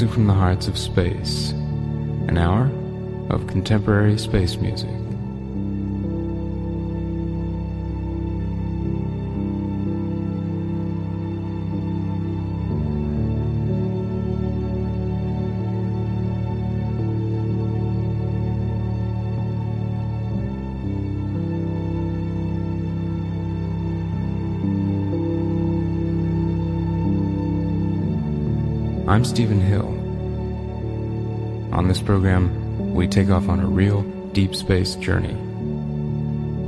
Music from the Hearts of Space. An hour of contemporary space music. I'm Stephen Hill. This program, we take off on a real deep space journey.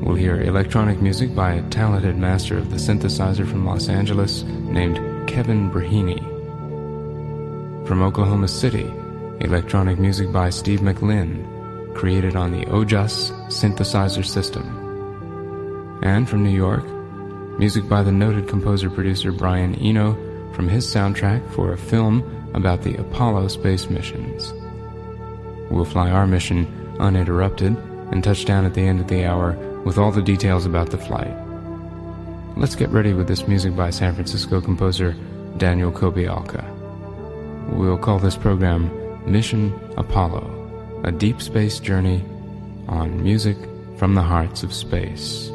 We'll hear electronic music by a talented master of the synthesizer from Los Angeles named Kevin Braheny. From Oklahoma City, electronic music by Steve McLinn, created on the OJAS synthesizer system. And from New York, music by the noted composer-producer Brian Eno from his soundtrack for a film about the Apollo space missions. We'll fly our mission uninterrupted and touch down at the end of the hour with all the details about the flight. Let's get ready with this music by San Francisco composer Daniel Kobialka. We'll call this program Mission Apollo, a deep space journey on music from the hearts of space.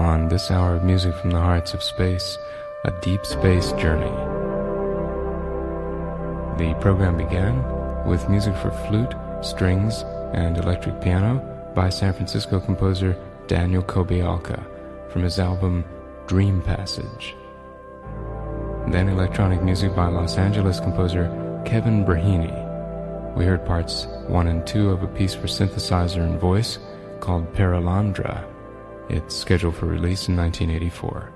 On this hour of music from the hearts of space, a deep space journey. The program began with music for flute, strings, and electric piano by San Francisco composer Daniel Kobialka from his album Dream Passage. Then electronic music by Los Angeles composer Kevin Braheny. We heard parts 1 and 2 of a piece for synthesizer and voice called Perelandra. It's scheduled for release in 1984.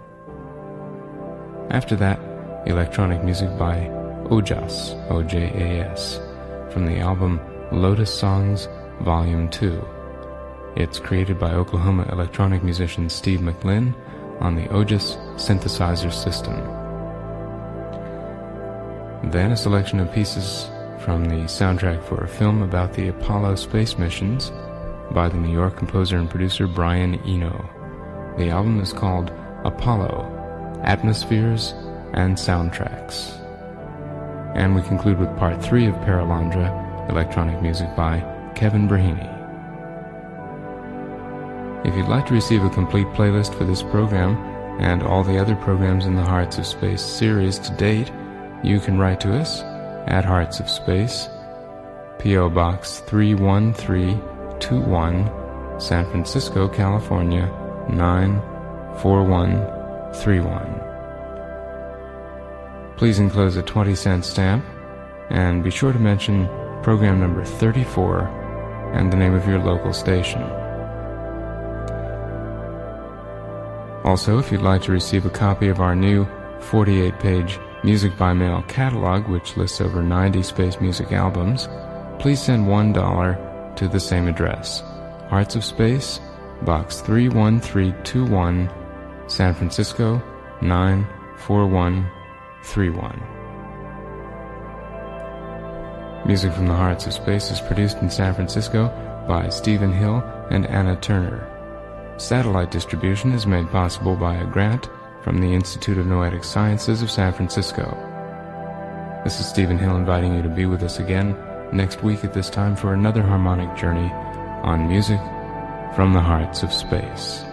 After that, electronic music by Ojas, O-J-A-S, from the album Lotus Songs Volume 2. It's created by Oklahoma electronic musician Steve McLinn on the Ojas synthesizer system. Then a selection of pieces from the soundtrack for a film about the Apollo space missions by the New York composer and producer Brian Eno. The album is called Apollo Atmospheres and Soundtracks. And we conclude with part three of Perelandra, electronic music by Kevin Braheny. If you'd like to receive a complete playlist for this program and all the other programs in the Hearts of Space series to date, you can write to us at Hearts of Space, P.O. Box 31321, San Francisco, California 94131. Please enclose a 20 cent stamp and be sure to mention program number 34 and the name of your local station. Also, if you'd like to receive a copy of our new 48 page Music by Mail catalog, which lists over 90 space music albums, please send $1 to the same address Hearts of Space, Box 31321, San Francisco 94131. Music from the Hearts of Space is produced in San Francisco by Stephen Hill and Anna Turner. Satellite distribution is made possible by a grant from the Institute of Noetic Sciences of San Francisco. This is Stephen Hill inviting you to be with us again next week at this time for another harmonic journey on music from the hearts of space.